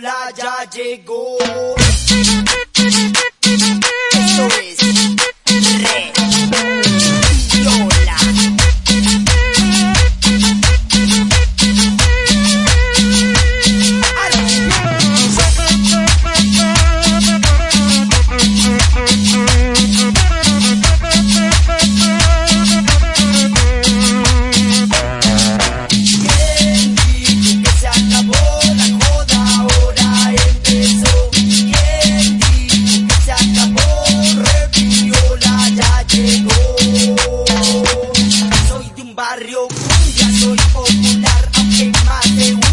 Lola ya llegó. mundial, soy popular, aunque más de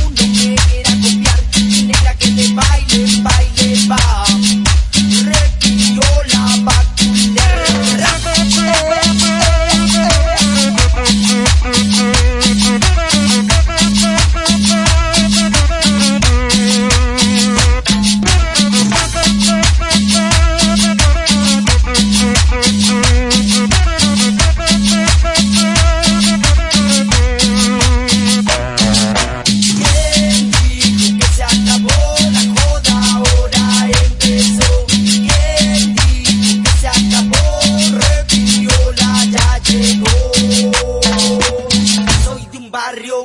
barrio.